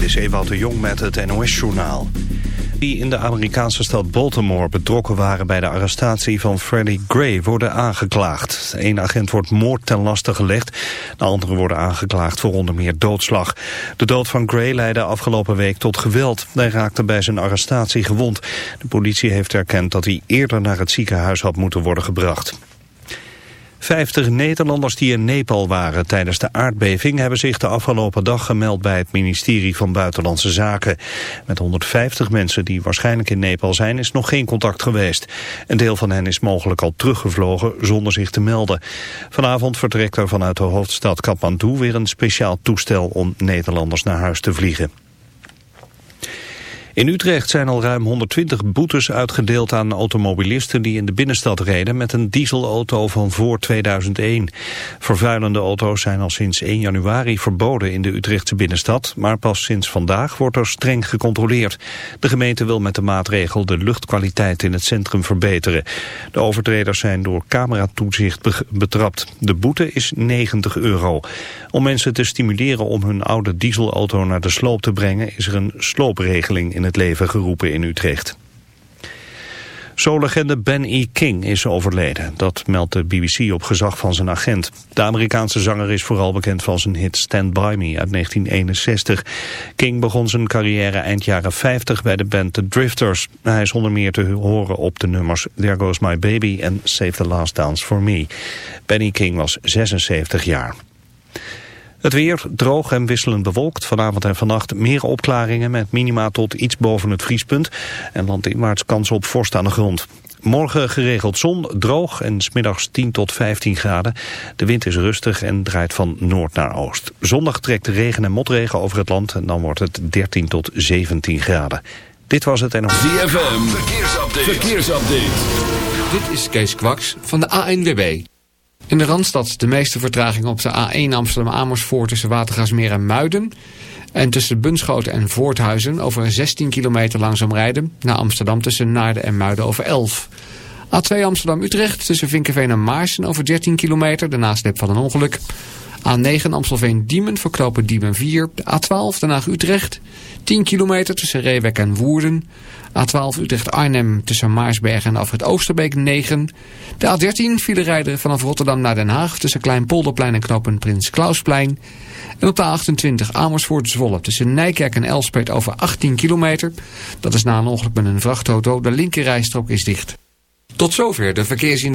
Dit is Ewout de Jong met het NOS-journaal. Die in de Amerikaanse stad Baltimore betrokken waren bij de arrestatie van Freddie Gray worden aangeklaagd. Eén agent wordt moord ten laste gelegd, de anderen worden aangeklaagd voor onder meer doodslag. De dood van Gray leidde afgelopen week tot geweld. Hij raakte bij zijn arrestatie gewond. De politie heeft erkend dat hij eerder naar het ziekenhuis had moeten worden gebracht. Vijftig Nederlanders die in Nepal waren tijdens de aardbeving... hebben zich de afgelopen dag gemeld bij het ministerie van Buitenlandse Zaken. Met 150 mensen die waarschijnlijk in Nepal zijn... is nog geen contact geweest. Een deel van hen is mogelijk al teruggevlogen zonder zich te melden. Vanavond vertrekt er vanuit de hoofdstad Kathmandu weer een speciaal toestel... om Nederlanders naar huis te vliegen. In Utrecht zijn al ruim 120 boetes uitgedeeld aan automobilisten die in de binnenstad reden met een dieselauto van voor 2001. Vervuilende auto's zijn al sinds 1 januari verboden in de Utrechtse binnenstad, maar pas sinds vandaag wordt er streng gecontroleerd. De gemeente wil met de maatregel de luchtkwaliteit in het centrum verbeteren. De overtreders zijn door cameratoezicht betrapt. De boete is 90 euro. Om mensen te stimuleren om hun oude dieselauto naar de sloop te brengen is er een sloopregeling in het leven geroepen in Utrecht. Soul-legende Ben E. King is overleden. Dat meldt de BBC op gezag van zijn agent. De Amerikaanse zanger is vooral bekend van zijn hit Stand By Me uit 1961. King begon zijn carrière eind jaren 50 bij de band The Drifters. Hij is onder meer te horen op de nummers There Goes My Baby en Save the Last Dance for Me. Benny King was 76 jaar. Het weer droog en wisselend bewolkt. Vanavond en vannacht meer opklaringen met minima tot iets boven het vriespunt. En landinwaarts kans op vorst aan de grond. Morgen geregeld zon, droog en smiddags 10 tot 15 graden. De wind is rustig en draait van noord naar oost. Zondag trekt regen en motregen over het land en dan wordt het 13 tot 17 graden. Dit was het en... ZFM, verkeersupdate. verkeersupdate. Dit is Kees Kwaks van de ANWB. In de Randstad de meeste vertraging op de A1 Amsterdam-Amersfoort tussen Watergasmeer en Muiden. En tussen Bunschoten en Voorthuizen over 16 kilometer langzaam rijden. Naar Amsterdam tussen Naarden en Muiden over 11. A2 Amsterdam-Utrecht tussen Vinkenveen en Maarsen over 13 kilometer. De nasleep van een ongeluk. A9 Amstelveen-Diemen verknopen Diemen 4. De A12 Den Haag-Utrecht. 10 kilometer tussen Reewek en Woerden. A12 Utrecht-Arnhem tussen Maarsberg en Afrit Oosterbeek 9. De A13 file rijden vanaf Rotterdam naar Den Haag tussen Kleinpolderplein en knopen Prins Klausplein. En op de A28 Amersfoort-Zwolle tussen Nijkerk en Elspet over 18 kilometer. Dat is na een ongeluk met een vrachtauto. De linkerrijstrook is dicht. Tot zover de verkeersin.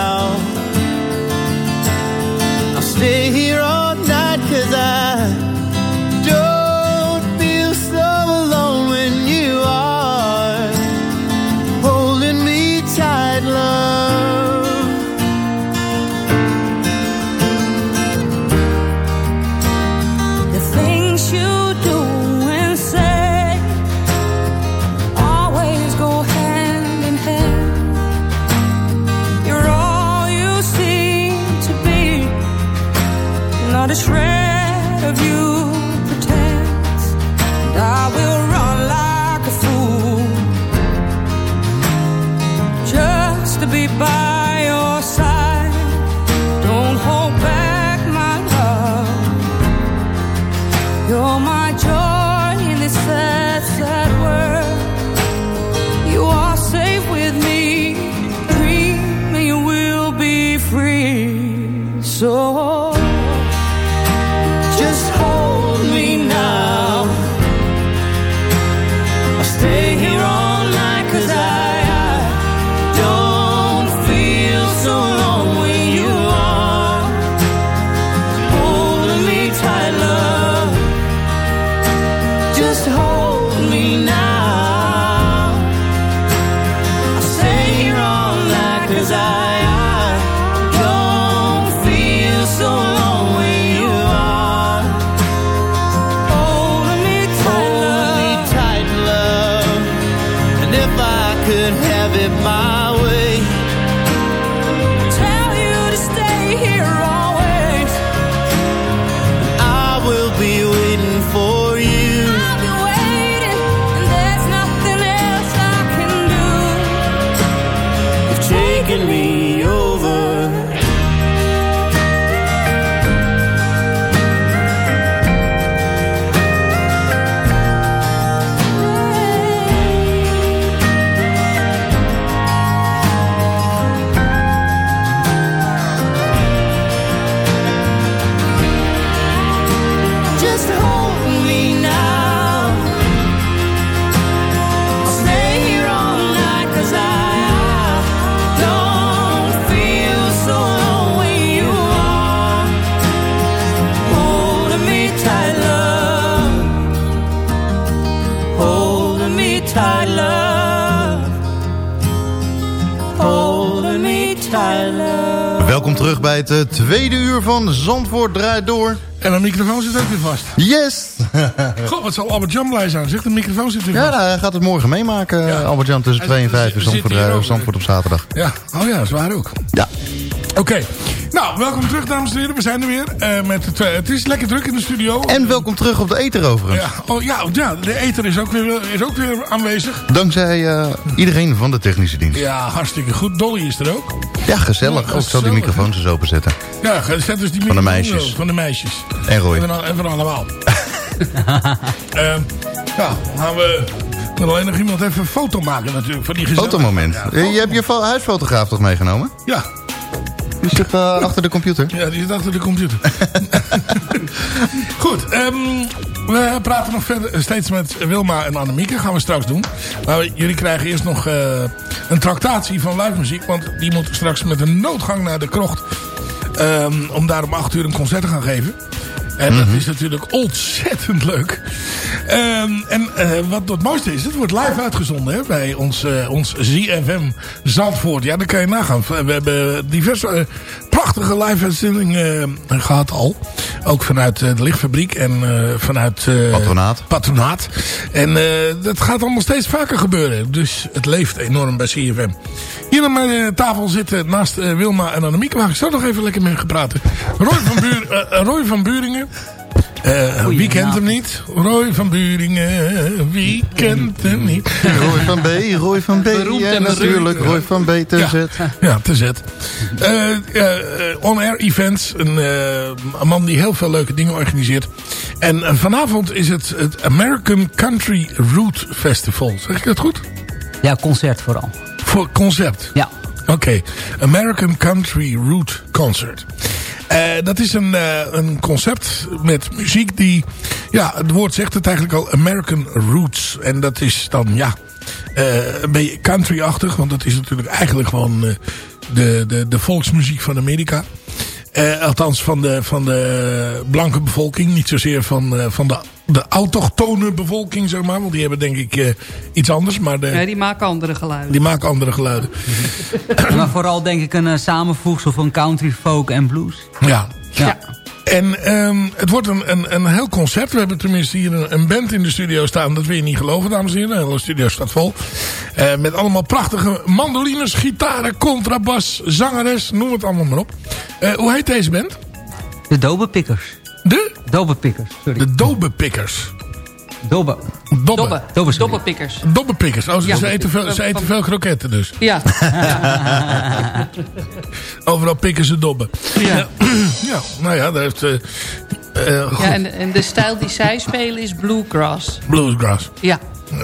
A shred het eh, tweede uur van Zandvoort draait door. En mijn microfoon zit ook weer vast. Yes! God, wat zal Albert Jan blij zijn. Zeg, de microfoon zit weer ja, vast. nou, hij gaat het morgen meemaken, Ja. Albert-Jan, tussen Hij 2 en zit- 5 uur Zandvoort, ook. Zandvoort op zaterdag. Ja, oh ja, zwaar ook. Ja. Oké. Nou, welkom terug, dames en heren. We zijn er weer. eh, met twee. Het is lekker druk in de studio. En welkom terug op de Eter overigens. Ja, oh, ja, ja, de ether is ook weer, is ook weer aanwezig. Dankzij eh, iedereen van de technische dienst. Ja, hartstikke goed. Dolly is er ook. Ja, gezellig. Ja, Ook zal die microfoons eens openzetten. Ja, zet dus die Van de meisjes. Van de meisjes. En Roy. En van, en van allemaal. Ehm, ja, gaan we... alleen nog iemand even een foto maken natuurlijk. Van die gezelligheid. Fotomoment. Ja, Eh, Je hebt je fo- huisfotograaf toch meegenomen? Ja, Die zit eh, achter de computer. Ja, die zit achter de computer. Goed, ehm, we praten nog verder steeds met Wilma en Annemieke. Gaan we straks doen. Maar jullie krijgen eerst nog eh, een tractatie van live muziek. Want die moeten straks met een noodgang naar de krocht. ehm, om daar om 8 uur een concert te gaan geven. En dat is natuurlijk ontzettend leuk. Ehm, en eh, wat het mooiste is, het wordt live uitgezonden hè, bij ons, eh, ons ZFM Zandvoort. Ja, daar kan je nagaan. We hebben diverse eh, prachtige live uitzendingen eh, gehad al. Ook vanuit eh, de lichtfabriek en eh, vanuit... Patronaat. Patronaat. En dat gaat allemaal steeds vaker gebeuren. Dus het leeft enorm bij CFM. Hier aan mijn tafel zitten naast Wilma en Annemieke. Waar ik zo nog even lekker mee ga praten. Roy van, Buur, Roy van Buringen. Eh, wie kent hem niet? Roy van Buringen. Wie kent hem niet? Roy van B, Roy van B. Beroemd en en natuurlijk Roy van B te Ja. zet. Ja, te zet. Eh, eh, eh, On-air events. Een, eh, een man die heel veel leuke dingen organiseert. En eh, vanavond is het het American Country Root Festival. Zeg ik dat goed? Ja, concert vooral. Voor concert. Ja. Oké, American Country Root Concert. Eh, dat is een, eh, een concept met muziek die... Ja, het woord zegt het eigenlijk al. American Roots. En dat is dan, ja... eh, een beetje country-achtig. Want dat is natuurlijk eigenlijk gewoon... de, de, de volksmuziek van Amerika. Eh, althans van de, van de blanke bevolking. Niet zozeer van, eh, van de, de autochtone bevolking, zeg maar. Want die hebben denk ik eh, iets anders. Maar de, Ja, die maken andere geluiden. die maken andere geluiden. maar vooral denk ik een samenvoegsel van country, folk en blues. Ja. Ja. En ehm, het wordt een, een, een heel concert. We hebben tenminste hier een, een band in de studio staan. Dat wil je niet geloven, dames en heren. De hele studio staat vol. Eh, met allemaal prachtige mandolines, gitaren, contrabas, zangeres. Noem het allemaal maar op. Eh, hoe heet deze band? De Dobepikkers. De? Dobepikkers, sorry. De Dobepikkers. Dobbe. Dobbe. Dobbe. Dobbepikkers. Dobbepikkers. Oh, ze, Ja. ze eten veel, ze eten veel kroketten dus. Ja. Overal pikken ze dobben. Ja. Ja, nou ja, daar heeft... eh eh, ja en, en de stijl die zij spelen is bluegrass. Bluesgrass. Ja.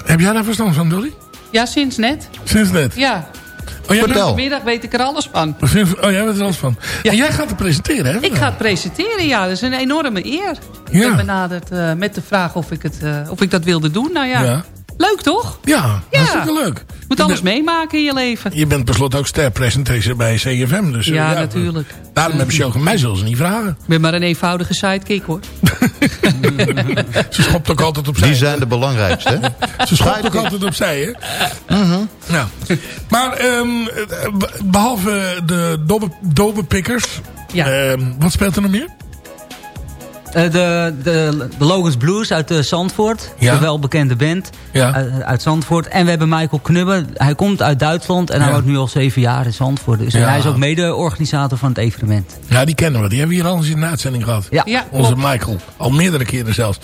Heb jij daar verstand van, Dolly? Ja, sinds net. Sinds net. Ja. Oh, Vanmiddag weet ik er alles van. Oh, jij bent er alles van. En jij gaat het presenteren, hè? Ik ga het presenteren, ja. Dat is een enorme eer. Ik Ja. ben benaderd eh, met de vraag of ik, het, eh, of ik dat wilde doen. Nou ja, Ja. Leuk toch? Ja, Ja. hartstikke leuk. Je moet alles meemaken in je leven. Je bent per slot ook sterpresentator bij CFM. Dus, eh, Ja, natuurlijk. Daarom hebben ze je ook aan mij zullen ze niet vragen. Ik ben maar een eenvoudige sidekick hoor. Ze schopt ook altijd opzij. Die zijn de belangrijkste. hè? Ze schopt ook altijd opzij, hè? Ja. Maar ehm, eh, behalve de dobbe, dobbepikkers... Ja. ehm, wat speelt er nog meer? Eh, de, de, de Logos Blues uit eh, Zandvoort. Ja. Een welbekende band Ja. uit, uit Zandvoort. En we hebben Michael Knubbe. Hij komt uit Duitsland en hij woont nu al zeven jaar in Zandvoort. Dus Ja. hij is ook mede-organisator van het evenement. Ja, die kennen we. Die hebben we hier al eens in de uitzending gehad. Ja. Ja, Onze klopt. Michael. Al meerdere keren zelfs.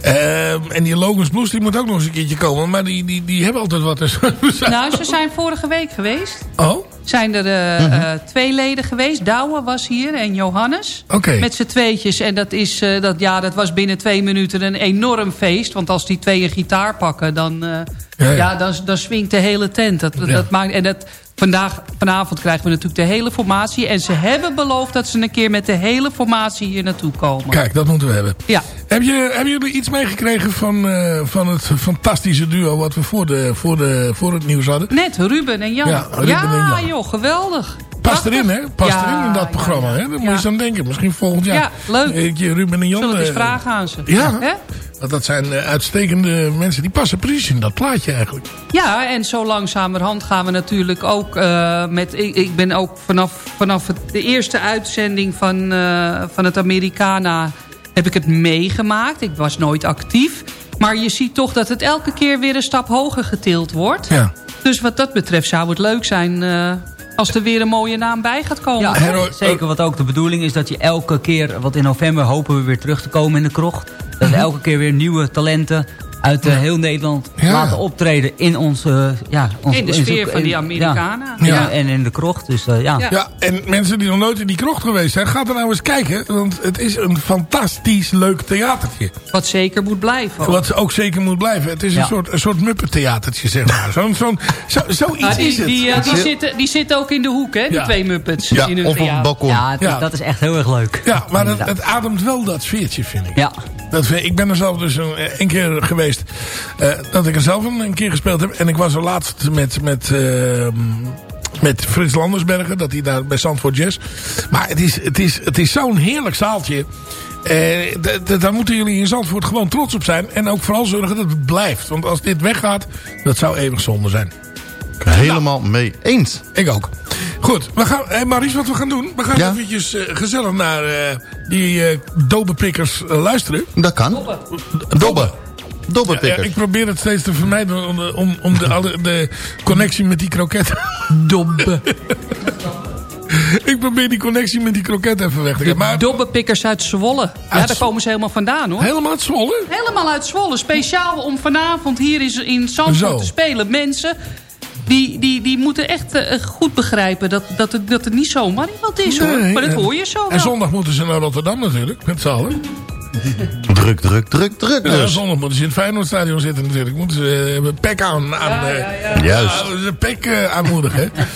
Ehm, en die Logos Blues die moet ook nog eens een keertje komen. Maar die, die, die hebben altijd wat. Dus Nou, ze zijn vorige week geweest. Oh, Zijn er eh, eh, twee leden geweest. Douwe was hier en Johannes. Oké. Met z'n tweetjes. En dat, is, eh, dat, ja, dat was binnen twee minuten een enorm feest. Want als die twee een gitaar pakken, dan, eh, Ja, ja, ja. dan, dan swingt de hele tent. Dat, Ja. dat maakt, en dat, vandaag, vanavond krijgen we natuurlijk de hele formatie. En ze hebben beloofd dat ze een keer met de hele formatie hier naartoe komen. kijk, dat moeten we hebben. Ja. Heb je, hebben jullie iets meegekregen van, eh, van het fantastische duo wat we voor, de, voor, de, voor het nieuws hadden? Net Ruben en Jan. Ja, Ruben en Jan. joh, geweldig. Past erin, hè? Past Ja, erin in dat programma, hè? Daar moet je aan denken. Misschien volgend jaar. Ja, leuk. Keer Ruben en Jan. Zullen we eens eh, vragen aan ze? Ja. Hè? Want dat zijn eh, uitstekende mensen. Die passen precies in dat plaatje eigenlijk. Ja, en zo langzamerhand gaan we natuurlijk ook eh, met... Ik, ik ben ook vanaf, vanaf het, de eerste uitzending van, eh, van het Americana... heb ik het meegemaakt. Ik was nooit actief. Maar je ziet toch dat het elke keer weer een stap hoger getild wordt. Ja. Dus wat dat betreft zou het leuk zijn... eh, als er weer een mooie naam bij gaat komen. Ja, Hero- zeker. Wat ook de bedoeling is dat je elke keer... Want in november hopen we weer terug te komen in de krocht. Dat we elke keer weer nieuwe talenten uit eh, heel Nederland Ja. laten optreden in onze... ja, onze In de sfeer van die Amerikanen. Ja, Ja. ja, en in de krocht. Dus eh, ja. Ja. Ja, en mensen die nog nooit in die krocht geweest zijn, ga er nou eens kijken. Want het is een fantastisch leuk theatertje. Wat zeker moet blijven. ook. Wat ook zeker moet blijven. Het is een Ja. soort, een soort muppentheatertje, zeg maar. Zo'n, zo'n, zo, zoiets Ah, is die, het. die, eh, die, zitten, die zitten ook in de hoek, hè? Die Ja. twee Muppets. Ja, in hun of op theater. balkon. Ja, het- Ja. dat is echt heel erg leuk. ja, maar het, het ademt wel dat sfeertje, vind ik. Ja, Dat, ik ben er zelf dus een, een keer geweest eh, dat ik er zelf een, een keer gespeeld heb. En ik was er laatst met, met, eh, met Frits Landersbergen, dat hij daar bij Zandvoort Jazz. Maar het is, het is, het is zo'n heerlijk zaaltje. Eh, d- daar moeten jullie in Zandvoort gewoon trots op zijn. En ook vooral zorgen dat het blijft. Want als dit weggaat, dat zou eeuwig zonde zijn. Helemaal mee eens. Ik ook. Goed, we gaan, eh, Maries, wat we gaan doen? We gaan Ja. eventjes eh, gezellig naar eh, die eh dobepikkers luisteren. Dat kan. Dobbe. Ja, ik probeer het steeds te vermijden om, de- om, om de, alle, de connectie met die kroket. Dobbe. ik probeer die connectie met die kroket even weg te krijgen. Maar dobbepikkers uit Zwolle. Ja, Uit daar komen ze helemaal vandaan hoor. helemaal het zwollen. Helemaal uit Zwolle. Speciaal om vanavond hier in, in Zandvoort te spelen. Mensen die, die, die moeten echt eh, goed begrijpen dat, dat, het, dat het niet zomaar iemand is hoor. Nee, Maar dat hoor je zo En zondag moeten ze naar Rotterdam natuurlijk, met z'n allen. Druk, druk, druk, druk Ja, dus. zondag moeten ze in het Feyenoordstadion zitten natuurlijk. Moeten ze uh, pek aan, aan Ja, eh, ja, ja. Juist. Ja, ze pek eh, aanmoedigen. hè.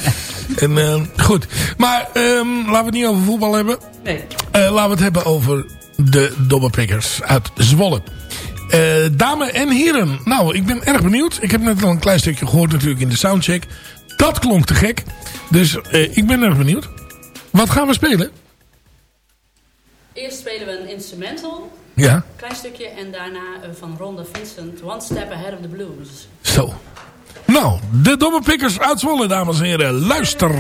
En, eh, goed. Maar ehm, laten we het niet over voetbal hebben. Nee. Eh, laten we het hebben over de dobberpikkers uit Zwolle. Eh dames en heren, nou, ik ben erg benieuwd. Ik heb net al een klein stukje gehoord natuurlijk in de soundcheck. Dat klonk te gek. Dus eh, ik ben erg benieuwd. Wat gaan we spelen? Eerst spelen we een instrumental, Ja, klein stukje, en daarna eh, van Ronda Vincent, One Step Ahead of the Blues. zo. Nou, de dobberpikkers uit Zwolle, dames en heren. Luister.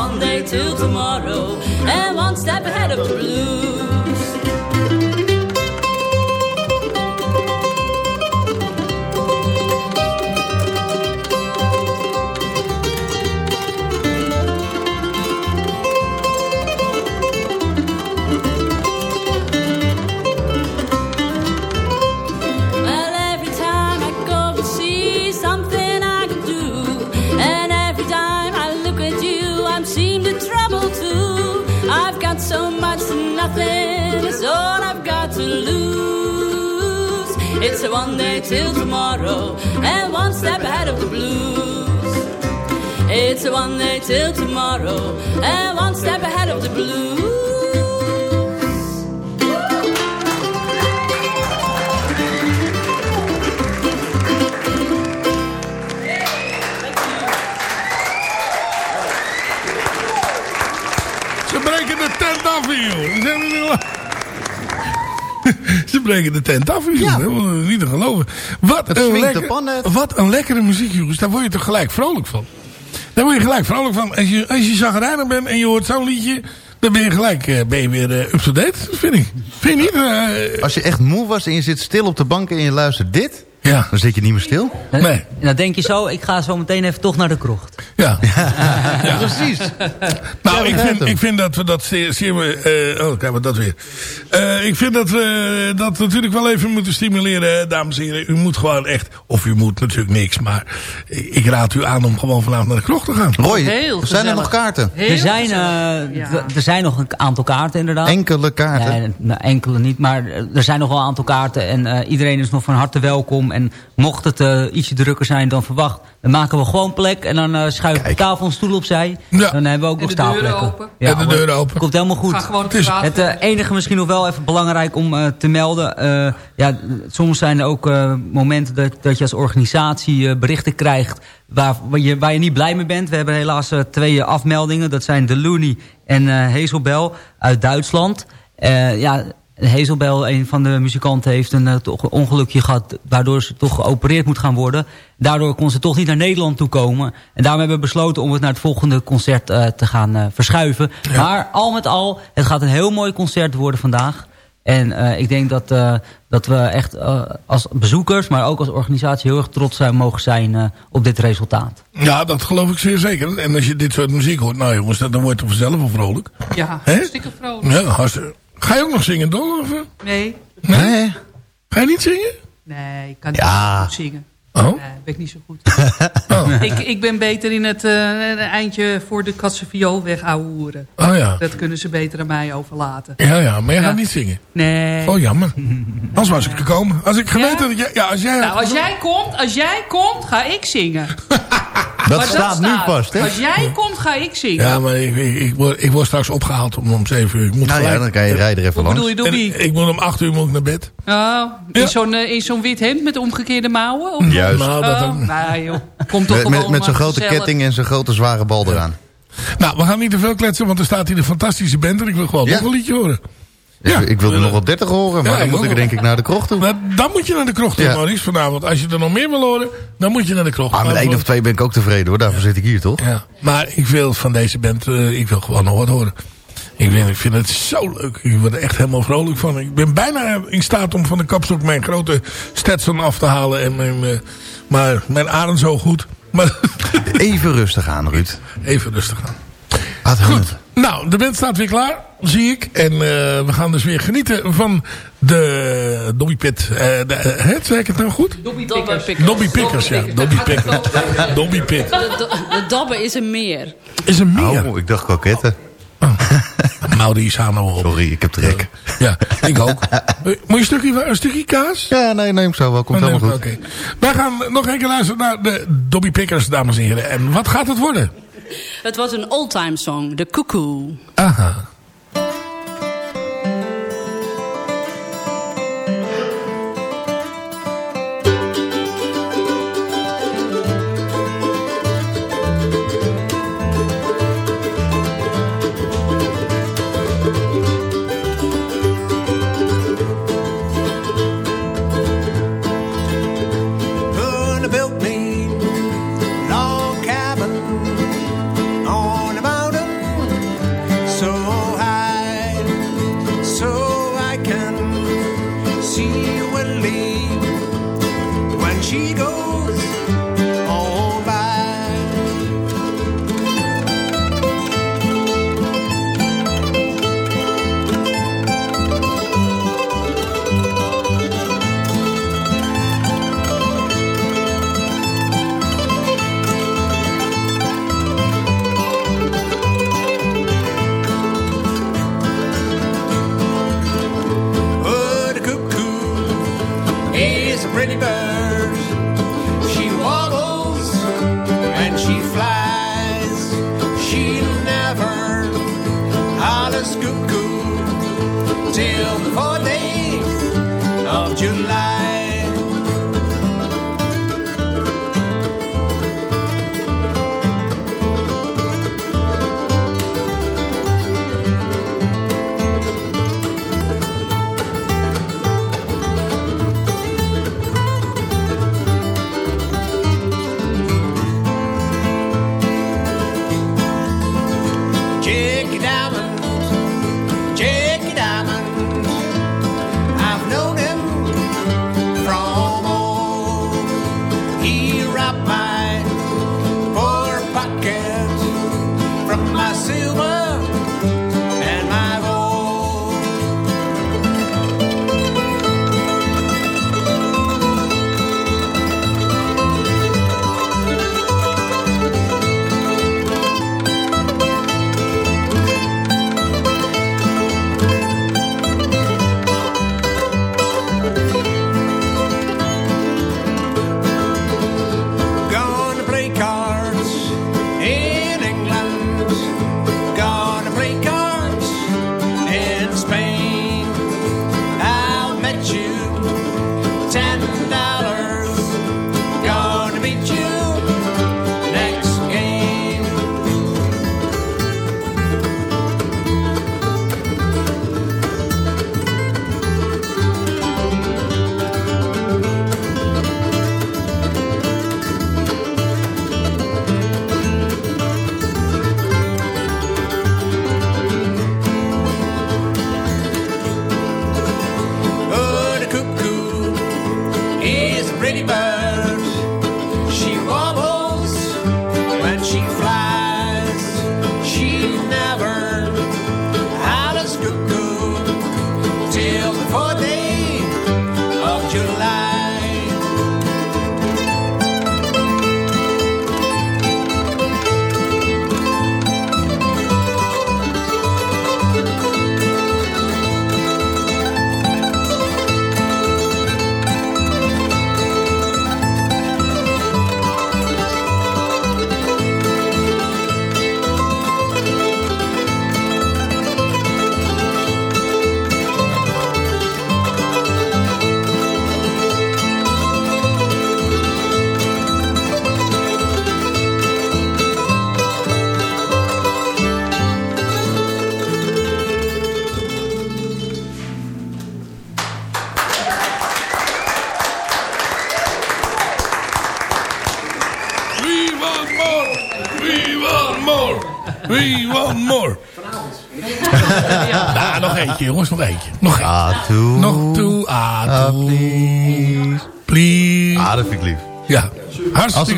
One day till tomorrow and one step ahead of the blues. It's a one day till tomorrow, and one step ahead of the blues. It's a one day till tomorrow, and one step ahead of the blues. Ze breken de tent af hier, Ja. Niet te geloven. Wat Het een, lekker, wat een lekkere muziek, jongens. Daar word je toch gelijk vrolijk van. Daar word je gelijk vrolijk van. Als je, als je zagrijnig bent en je hoort zo'n liedje... dan ben je gelijk eh, ben je weer eh, up-to-date, vind ik. Vind je niet? Eh, Als je echt moe was en je zit stil op de bank en je luistert dit... ja. dan zit je niet meer stil. Nee. dan denk je zo, ik ga zo meteen even toch naar de krocht. Ja. Precies. Nou, Ja, ik vind, ik vind dat we dat zeer... zeer eh, oh, krijgen we dat weer. Eh, ik vind dat we dat natuurlijk wel even moeten stimuleren, dames en heren. U moet gewoon echt... Of u moet natuurlijk niks, maar ik raad u aan om gewoon vanavond naar de krocht te gaan. Roy, Heel zijn er nog kaarten? Heel Er zijn, eh, Ja. d- er zijn nog een aantal kaarten inderdaad. Enkele kaarten. Nee, nou, enkele niet, maar er zijn nog wel een aantal kaarten. En eh, iedereen is nog van harte welkom. En mocht het eh, ietsje drukker zijn dan verwacht... dan maken we gewoon plek. En dan eh schuiven we tafel en stoel opzij. Ja. Dan hebben we ook En nog de deuren staaplekken. open. En de deuren open. Komt helemaal goed. Ga gewoon Het eh, enige misschien nog wel even belangrijk om eh, te melden. eh, ja, soms zijn er ook eh, momenten dat, dat je als organisatie eh, berichten krijgt... Waar, waar, je, waar je niet blij mee bent. We hebben helaas twee afmeldingen. Dat zijn de Looney en eh Hazelbel uit Duitsland. Eh, ja, Hazelbel, een van de muzikanten, heeft een eh, toch een ongelukje gehad... waardoor ze toch geopereerd moet gaan worden. Daardoor kon ze toch niet naar Nederland toe komen. En daarom hebben we besloten om het naar het volgende concert eh, te gaan eh, verschuiven. Maar al met al, het gaat een heel mooi concert worden vandaag. En eh, ik denk dat, eh, dat we echt als bezoekers, maar ook als organisatie... heel erg trots zijn, mogen zijn eh, op dit resultaat. Ja, dat geloof ik zeer zeker. En als je dit soort muziek hoort, nou jongens, dan dan wordt het vanzelf wel vrolijk. Ja, hartstikke vrolijk. Ja, hartstikke- Ga je ook nog zingen? Of, eh? Nee, Nee. Ga je niet zingen? nee, ik kan niet Ja. zo goed zingen. Oh. Nee, ben ik niet zo goed. ik, ik ben beter in het eh, eindje voor de katse viool weg ouwehoeren. Oh ja. Dat kunnen ze beter aan mij overlaten. Ja, ja, maar je Ja. gaat niet zingen. Nee. Oh, jammer. Anders was ik gekomen. Als ik geweten had dat jij... Ja, als jij... Nou, als jij komt, als jij komt, ga ik zingen. Dat Maar staat nu vast, hè? Als jij komt, ga ik zingen. Ja, maar ik, ik, ik, word, ik word straks opgehaald om, om 7 uur. Ik moet Nou ja, dan kan je rijden er even langs. bedoel je, Dobby? En ik moet om 8 uur moet ik naar bed. Oh, in Ja. zo'n eh, in zo'n wit hemd met omgekeerde mouwen? Of Juist. Nou, dat Oh, nou joh, komt toch Met, met, met zo'n maar grote gezellig. ketting en zo'n grote zware bal eraan. Nou, we gaan niet te veel kletsen, want er staat hier een fantastische band. En ik wil gewoon Ja. nog een liedje horen. Ik, Ja. ik wilde nog wel 30 horen, maar Ja, dan moet ik denk ik naar de krocht toe. Nou, dan moet je naar de krocht toe, Ja. Maurice, vanavond. Als je er nog meer wil horen, dan moet je naar de krocht. Ah, met Maar één of twee ben ik ook tevreden hoor, daarvoor zit ik hier toch? Ja, maar ik wil van deze band, eh, ik wil gewoon nog wat horen. Ik, vind- ik vind het zo leuk. Ik word er echt helemaal vrolijk van. Ik ben bijna in staat om van de kapstok mijn grote Stetson af te halen. En mijn, eh, maar mijn adem zo goed. Maar Even rustig aan, Ruud. even rustig aan. Goed. Nou, de band staat weer klaar, zie ik. En eh, we gaan dus weer genieten van de Dobby Pit. Eh, de, eh, zeg ik het nou goed? Dobby Dobby Pickers. Pickers. Dobby Pickers, ja. Dobby Pickers. Dobby Pit. De, Dobbe is een meer. Is een meer. Oh, ik dacht kroketten. Maurice, hou nou op. Sorry, ik heb trek. Ja, ik ook. Moet je een stukje, een stukje kaas? Ja, nee, neem zo wel. Komt Oh, helemaal goed. Wij gaan nog een keer luisteren naar de Dobby Pickers, dames en heren. En wat gaat het worden? Het was een oldtime song, de Cuckoo. Aha.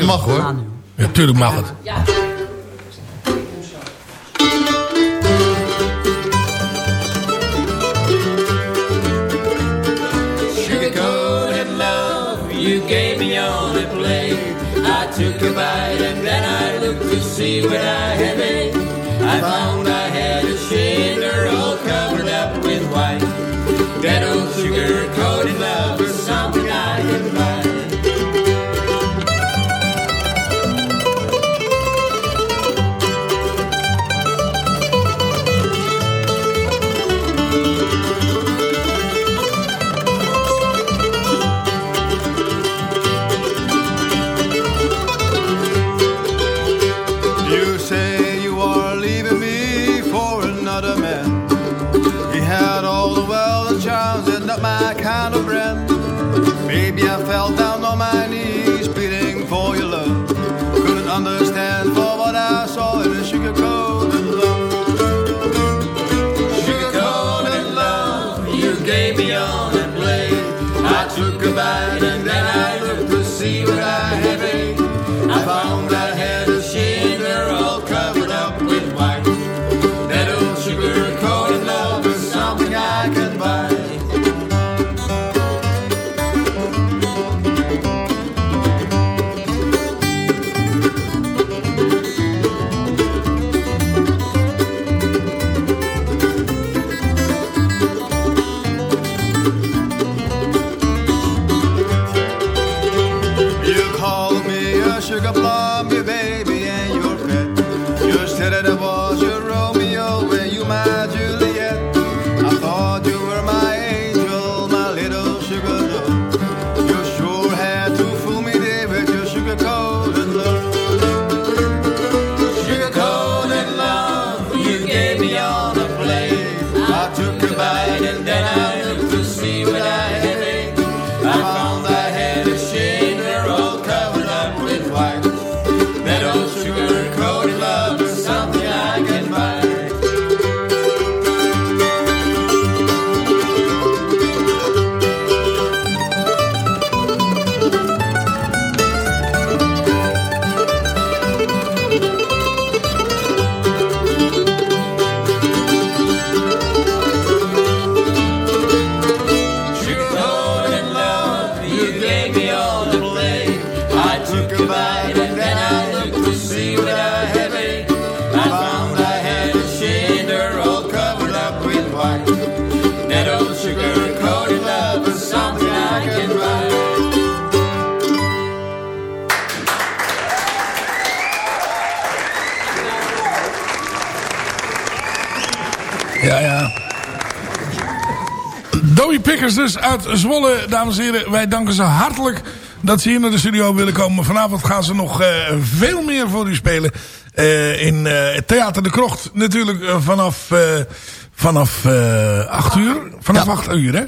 Het mag hoor. Ja, tuurlijk mag het. Sugar-coated love, you gave me on a plate. I took a bite and then I looked to see what I had Pickers dus uit Zwolle, dames en heren. Wij danken ze hartelijk dat ze hier naar de studio willen komen. Vanavond gaan ze nog eh, veel meer voor u spelen. Eh, in eh, Theater de Krocht natuurlijk vanaf, vanaf eh 8 uur. Vanaf Ja. 8 uur, hè?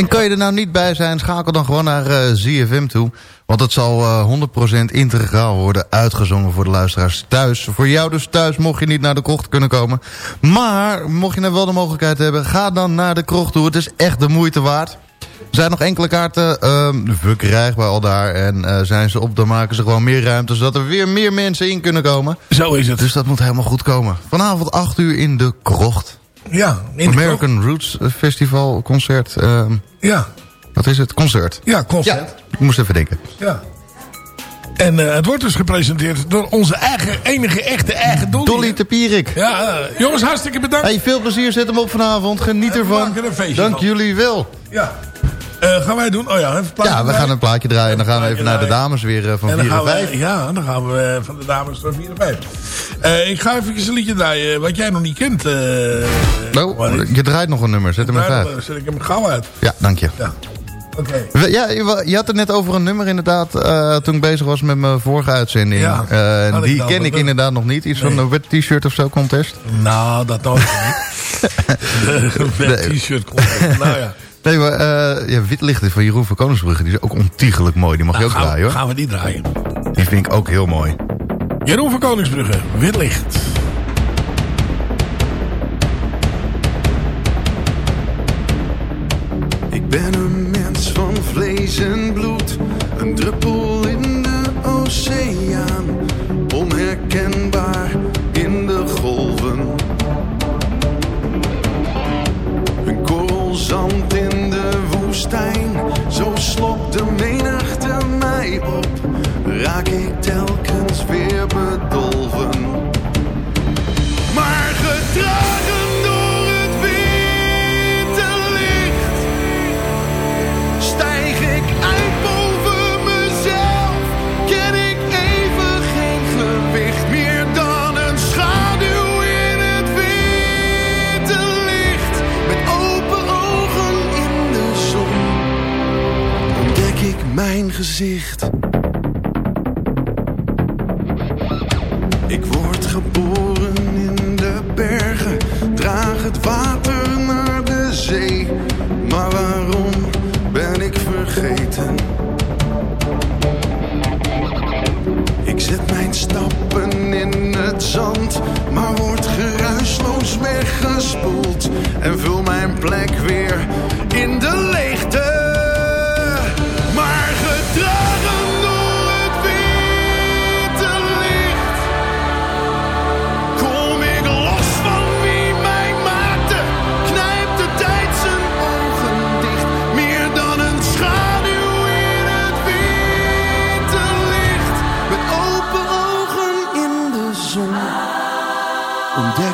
En kan je er nou niet bij zijn, schakel dan gewoon naar eh, ZFM toe. Want het zal eh 100% integraal worden uitgezongen voor de luisteraars thuis. Voor jou dus thuis, mocht je niet naar de krocht kunnen komen. Maar, mocht je nou wel de mogelijkheid hebben, ga dan naar de krocht toe. Het is echt de moeite waard. Er zijn nog enkele kaarten ehm verkrijgbaar al daar. En eh, zijn ze op, dan maken ze gewoon meer ruimte... zodat er weer meer mensen in kunnen komen. Zo is het. Dus dat moet helemaal goed komen. Vanavond 8 uur in de krocht. Ja, in American Roots Festival concert. ehm, Ja, wat is het? Concert. ja, concert. Ik moest even denken. Ja. En eh, het wordt dus gepresenteerd door onze eigen, enige echte eigen Dolly. Dolly de Pierik. Ja, eh, jongens, hartstikke bedankt. Hey, veel plezier, zet hem op vanavond. Geniet ervan. er Dank van. jullie wel. Ja. Eh, gaan wij doen? Oh ja, even Ja, we draaien. gaan een plaatje draaien. En dan gaan we even naar de dames weer eh, van En dan 4 en gaan 5. we, ja, dan gaan we eh, van de dames naar 4 en 5. Eh, ik ga even een liedje draaien wat jij nog niet kent. Oh, je draait nog een nummer. Zet hem even uit. zet ik hem gauw uit. Ja, dank je. Ja. Ja, je had het net over een nummer inderdaad toen ik bezig was met mijn vorige uitzending. Ja, en die ken ik inderdaad nog niet. Iets van een wet t-shirt of zo contest. Nou, dat nooit niet. Een Nee. t-shirt komt. Nou ja. Nee, maar uh, ja, Wit Licht is van Jeroen van Koningsbrugge. Die is ook ontiegelijk mooi. Die mag je nou, ook draaien hoor. gaan we die draaien. Die vind ik ook heel mooi. Jeroen van Koningsbrugge, Wit Licht. Ik ben een mens van vlees en bloed. Een druppel in de oceaan. Onherkenbaar in de golven. Een korrel zand zo slokt de menigte mij op, raak ik telkens weer bedolven. Mijn gezicht Ik word geboren in de bergen, draag het water naar de zee. Maar waarom ben ik vergeten? Ik zet mijn stappen in het zand, maar word geruisloos weggespoeld. En vul mijn plek weer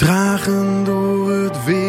Gedragen door het witte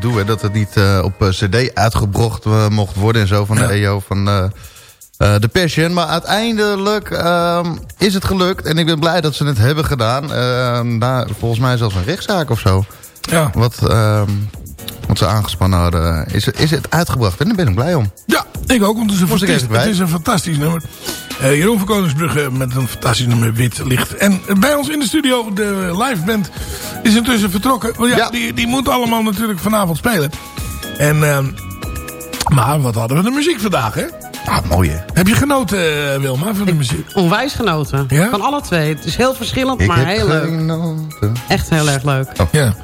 gedoe hè, dat het niet eh, op eh, cd uitgebracht eh, mocht worden en zo van de EO van de Passion. Maar uiteindelijk ehm, is het gelukt en ik ben blij dat ze het hebben gedaan. Na, volgens mij zelfs een rechtszaak of zo. Ja. Wat, wat ze aangespannen hadden, is, het- is het uitgebracht en daar ben ik blij om. Ja, ik ook, want het is een, fantastisch, het is een fantastisch nummer. Eh, Jeroen van Koningsbrugge met een fantastisch nummer Wit Licht. En bij ons in de studio, de live band, is intussen vertrokken. Want ja, Ja. Die, die moet allemaal natuurlijk vanavond spelen. En, ehm, maar wat hadden we de muziek vandaag, hè? Ah, mooi hè. Heb je genoten, eh, Wilma, van de muziek? Onwijs genoten. Ja? Van alle twee. Het is heel verschillend, Ik maar heb heel leuk. genoten. Echt heel erg leuk. Ja.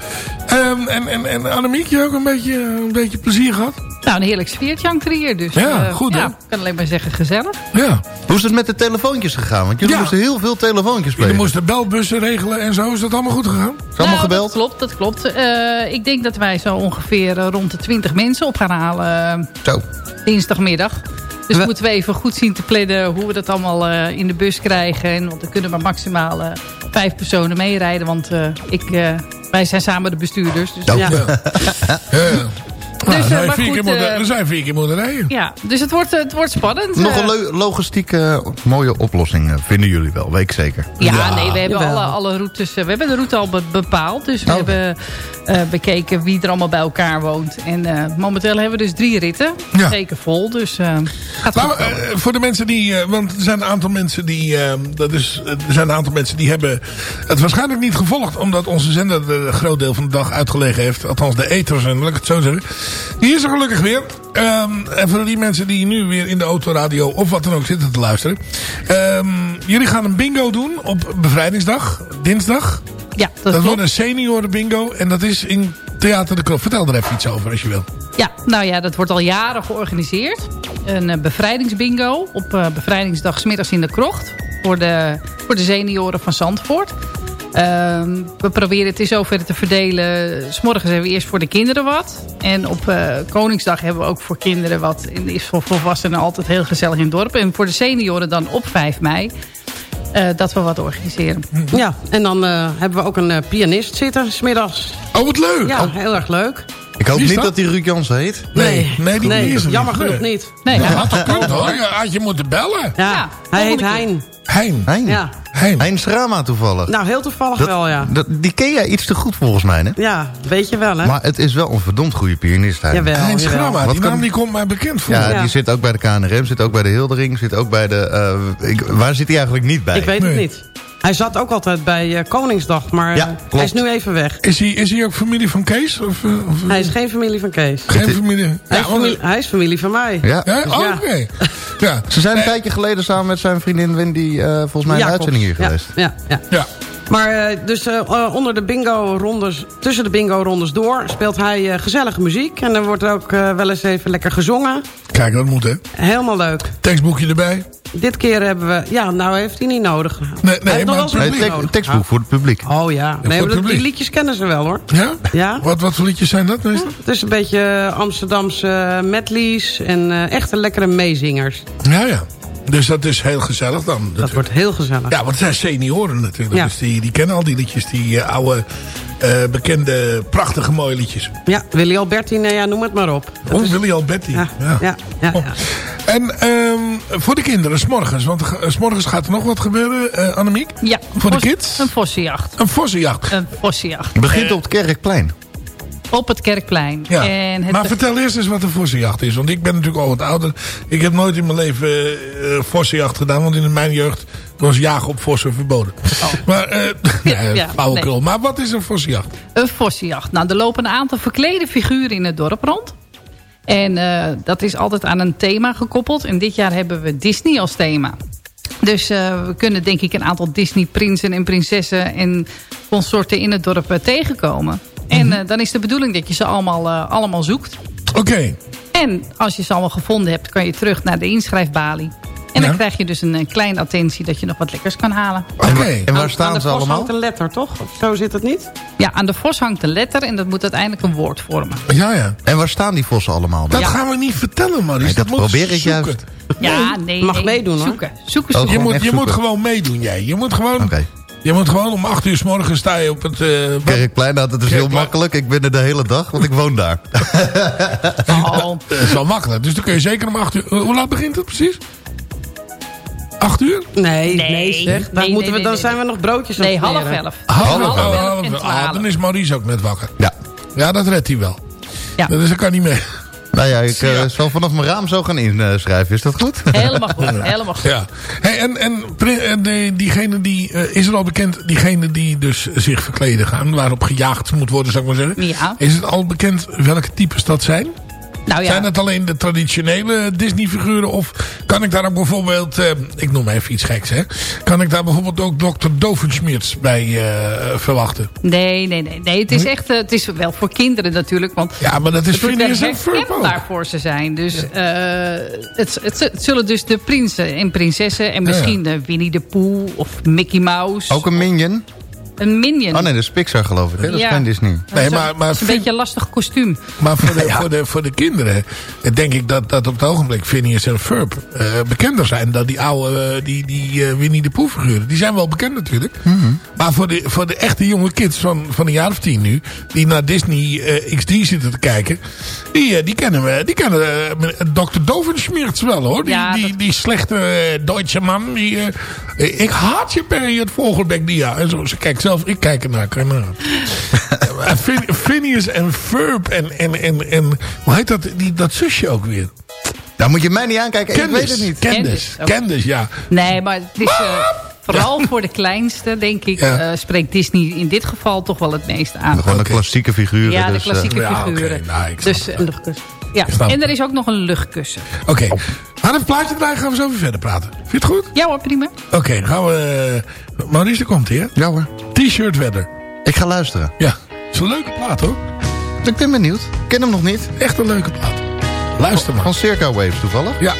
Ehm, en, en, en Annemiek, je ook een beetje, een beetje plezier gehad? Nou, een heerlijk sfeertje hangt er hier. Dus, Ja, eh, goed, hè? ja, Ik kan alleen maar zeggen gezellig. Ja. Hoe is het met de telefoontjes gegaan? Want jullie Ja. moesten heel veel telefoontjes Je moest de belbussen regelen en zo. Is dat allemaal goed gegaan? Is allemaal Nou, gebeld? Dat klopt, dat klopt. Eh, ik denk dat wij zo ongeveer eh, rond de 20 mensen op gaan halen eh, Zo. dinsdagmiddag. Dus moeten we even goed zien te plannen hoe we dat allemaal eh, in de bus krijgen. En, want er kunnen maar maximaal eh, vijf personen meerijden. Want eh, ik, eh, wij zijn samen de bestuurders. Dus, ja. Ja. Nou, Dus, dan, eh, goed, moeten, eh, je vier keer moeten rijden. Ja, dus het wordt, het wordt spannend. Nog Eh, een lo- logistieke eh, mooie oplossing eh, vinden jullie wel, weet ik zeker. Ja, nee, we hebben Jawel. alle, alle routes. eh, We hebben de route al be- bepaald. Dus we Oh. hebben eh, bekeken wie er allemaal bij elkaar woont. En eh, momenteel hebben we dus drie ritten. Ja. Zeker vol. Dus eh gaat eh, voor de mensen die, eh, want er zijn een aantal mensen die, eh, dat is, er zijn een aantal mensen die hebben het waarschijnlijk niet gevolgd, omdat onze zender de- een groot deel van de dag uitgelegen heeft. Althans de eterzender, laat ik het zo zeggen. Die is er gelukkig weer. Ehm, en voor die mensen die nu weer in de autoradio of wat dan ook zitten te luisteren. Ehm, jullie gaan een bingo doen op bevrijdingsdag, dinsdag. Ja, dat, Dat wordt een senioren bingo en dat is in Theater de Krocht. Vertel er even iets over als je wil. Ja, nou ja, dat wordt al jaren georganiseerd. Een eh, bevrijdingsbingo op eh, bevrijdingsdag 's middags in de krocht. Voor de, voor de senioren van Zandvoort. Ehm, we proberen het in zoverre te verdelen. S'morgens hebben we eerst voor de kinderen wat. En op eh, Koningsdag hebben we ook voor kinderen wat. En is voor volwassenen altijd heel gezellig in het dorp. En voor de senioren dan op 5 mei. eh, dat we wat organiseren. Ja, en dan eh, hebben we ook een eh, pianist zitten, smiddags. Oh, wat leuk! Ja, heel erg leuk. Ik hoop niet dat? dat die Ruud Jansen heet. Nee, nee, die nee, is er jammer genoeg niet. Nee, Dat ja. had gekund hoor. Je had je moeten bellen. Ja, Ja, hij heet. Hein. Hein. Hein. Ja. Hein. Hein Schrama toevallig. Nou, heel toevallig Dat- wel, ja. dat, die ken jij iets te goed volgens mij, hè? Ja, weet je wel, hè? Maar het is wel een verdomd goede pianist. Hein. Jawel, Hein. Schrama, Wat die kan- naam die komt mij bekend voor. Ja, Ja. die zit ook bij de KNRM, zit ook bij de Hildering, zit ook bij de... eh, ik, waar zit hij eigenlijk niet bij? Ik weet Nee. het niet. Hij zat ook altijd bij eh, Koningsdag, maar Ja, eh, hij is nu even weg. Is hij, is hij ook familie van Kees? Of, eh, of, Hij is geen familie van Kees. geen is- familie? Hij, Ja, is, want- familie, hij is familie van mij. Ja. ja? Dus Oh, ja. oké. Ja. Ze zijn een tijdje geleden samen met zijn vriendin Wendy eh, volgens mij een uitzending hier geweest. Ja, ja. ja. Maar eh, dus onder de bingo-rondes, tussen de bingo-rondes door... speelt hij eh, gezellige muziek. En er wordt ook eh, wel eens even lekker gezongen. Kijk, dat moet hè. Helemaal leuk. Tekstboekje erbij. Dit keer hebben we... Ja, nou heeft hij niet nodig. nee, Hij nog maar Nee, een nodig. tekstboek voor het publiek. Oh ja, nee, maar die liedjes kennen ze wel hoor. Ja? Ja. Wat, wat voor liedjes zijn dat meestal? Het is een beetje Amsterdamse medleys en eh, echte lekkere meezingers. Ja, ja. Dus dat is heel gezellig dan. Dat wordt heel gezellig. Ja, want het zijn senioren natuurlijk. Ja. Dus die, die kennen al die liedjes. Die eh, oude, eh, bekende, prachtige mooie liedjes. Ja, Willy Alberti, nou ja, noem het maar op. Dat Oh, is- Willy Alberti. Ja, Ja. ja, ja, Oh. En ehm, voor de kinderen, s'morgens. Want eh, s'morgens gaat er nog wat gebeuren, eh Annemiek. Ja, Voor de kids? Een vossenjacht. Een vossenjacht. Een vossenjacht. Het begint op het Kerkplein. Op het Kerkplein. Ja. En het maar vertel eerst eens wat een vossenjacht is. Want ik ben natuurlijk al wat ouder. Ik heb nooit in mijn leven vossenjacht gedaan. Want in mijn jeugd was jagen op vossen verboden. Maar, eh ja, ja, flauwekul. nee. Maar wat is een vossenjacht? Een vossenjacht. Nou, er lopen een aantal verklede figuren in het dorp rond. En dat is altijd aan een thema gekoppeld. En dit jaar hebben we Disney als thema. Dus we kunnen denk ik een aantal Disney-prinsen en prinsessen en consorten in het dorp tegenkomen. En Mhm. eh, dan is de bedoeling dat je ze allemaal, eh, allemaal zoekt. Oké. En als je ze allemaal gevonden hebt, kan je terug naar de inschrijfbalie. En dan Ja. krijg je dus een eh, kleine attentie dat je nog wat lekkers kan halen. Oké. En waar Aan- staan aan de ze vos allemaal? hangt een letter, toch? Zo zit het niet? Ja, aan de vos hangt een letter en dat moet uiteindelijk een woord vormen. Ja, ja. En waar staan die vossen allemaal dan? Dat Ja. gaan we niet vertellen, Maurice. Nee, dat moet probeer ik zoeken. juist. Ja, nee. mag nee. meedoen, hoor. Zoeken, zoeken, Oh, zoeken. Je, moet, je moet gewoon meedoen, jij. Je moet gewoon, Oké. Je moet gewoon om acht uur s morgens sta je op het... eh, Kerkplein, nou, dat is heel makkelijk. Ik ben er de hele dag, want ik woon daar. Oh, Dat is wel makkelijk. Dus dan kun je zeker om acht uur... Hoe laat begint het precies? Acht uur? Nee, nee, Nee, zeg. Dan, nee, moeten nee, we, dan nee. zijn we nog broodjes aan nee, het half elf. Half, Half half en elf. Ah, dan is Maurice ook net wakker. Ja. Ja, dat redt hij wel. Ja. Dus dat kan niet mee. Nou ja, ik eh, zal vanaf mijn raam zo gaan inschrijven. Is dat goed? Helemaal goed, helemaal goed. Ja. Hey, en en, en de- diegene die... eh, is er al bekend, diegene die dus zich verkleden gaan... waarop gejaagd moet worden, zou ik maar zeggen. Ja. Is het al bekend welke types dat zijn? Nou ja, Zijn het alleen de traditionele Disney-figuren? Of kan ik daar ook bijvoorbeeld... eh, ik noem even iets geks, hè. Kan ik daar bijvoorbeeld ook Dr. Dovenschmirtz bij eh, verwachten? nee, nee, nee. nee het, is echt, eh, het is wel voor kinderen natuurlijk. Want Ja, maar dat is het moet Phineas wel en Ferb ook. herkenbaar voor ze zijn. Dus eh, het, het, het zullen dus de prinsen en prinsessen... en Ja, ja. misschien de Winnie de Pooh of Mickey Mouse. Ook een minion? Een minion. Oh nee, dat is Pixar geloof ik. Hè? Dat is Ja. geen Disney. Nee, maar, een- maar, dat is een beetje een lastig kostuum. maar voor, de, voor, de, voor de kinderen eh, denk ik dat, dat op het ogenblik Phineas en Ferb eh, bekender zijn dan die oude, eh, die, die eh, Winnie de Pooh figuren. Die zijn wel bekend natuurlijk. Mhm. Maar voor de, voor de echte jonge kids van, van een jaar of tien nu, die naar Disney eh, XD zitten te kijken, Die, eh, die kennen we. Die kennen uh, Dr. Dovenschmirtz wel hoor. Die, Ja, die, die slechte eh, Duitse man. Die, eh, ik haat je Perry het Vogelbek dia. En zo, ze kijkt zelf. Ik kijk ernaar. Kijk Fin- Phineas en Ferb. En, en, en, en hoe heet dat, die, dat zusje ook weer? Daar moet je mij niet aankijken. ik weet het niet. Candice. Candice. Candice, ja. Nee, maar het is eh, vooral voor de kleinste, denk ik, Ja. eh, spreekt Disney in dit geval toch wel het meest aan. Gewoon de klassieke figuren. Ja, de dus, eh, klassieke figuren. Nou, dus, het. een luchtkussen. Ja, en er is ook nog een luchtkussen. Oké. We gaan een plaatje draaien. Gaan we zo weer verder praten. Vind je het goed? Ja hoor, prima. Oké, dan gaan we... eh, Maurice, daar komt hè? Ja hoor. T-shirt weather. Ik ga luisteren. Ja. Het is een leuke plaat, hoor. Ik ben benieuwd. Ik ken hem nog niet. Echt een leuke plaat. Luister maar. Van Circa Waves toevallig. Ja.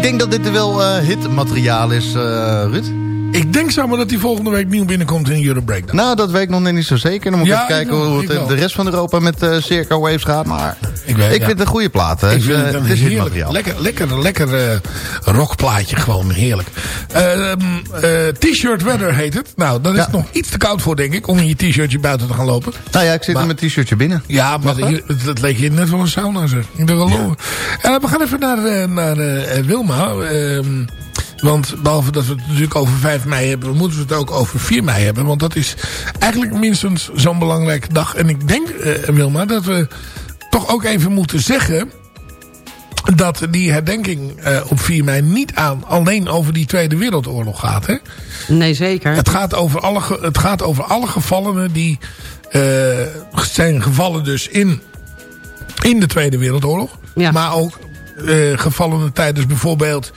Ik denk dat dit wel eh hitmateriaal is, eh Ruud. Ik denk zomaar dat die volgende week nieuw binnenkomt in Euro Breakdown. Nou, dat weet ik nog niet zo zeker. Dan moet ik Ja, even kijken ik wel, hoe het wel. de rest van Europa met eh Circa Waves gaat. Maar Ik weet, ik ja. vind het een goede plaat. Hè. Ik vind eh, het een het heerlijk, lekker, lekker, lekker eh, rockplaatje gewoon, heerlijk. Ehm, eh, T-shirt weather heet het. Nou, dat is Ja. nog iets te koud voor, denk ik, om in je t-shirtje buiten te gaan lopen. Nou ja, ik zit Maar- in mijn t-shirtje binnen. Ja, maar dat? het, het leek je net wel een sauna, zeg. Ik oh. Eh, we gaan even naar, naar Wilma. Want behalve dat we het natuurlijk over 5 mei hebben... moeten we het ook over 4 mei hebben. Want dat is eigenlijk minstens zo'n belangrijke dag. En ik denk, eh, Wilma, dat we toch ook even moeten zeggen... dat die herdenking eh, op 4 mei niet aan, alleen over die Tweede Wereldoorlog gaat. Hè? Nee, zeker. Het gaat over alle, het gaat over alle gevallenen die eh, zijn gevallen dus in, in de Tweede Wereldoorlog. Ja. Maar ook gevallenen tijdens bijvoorbeeld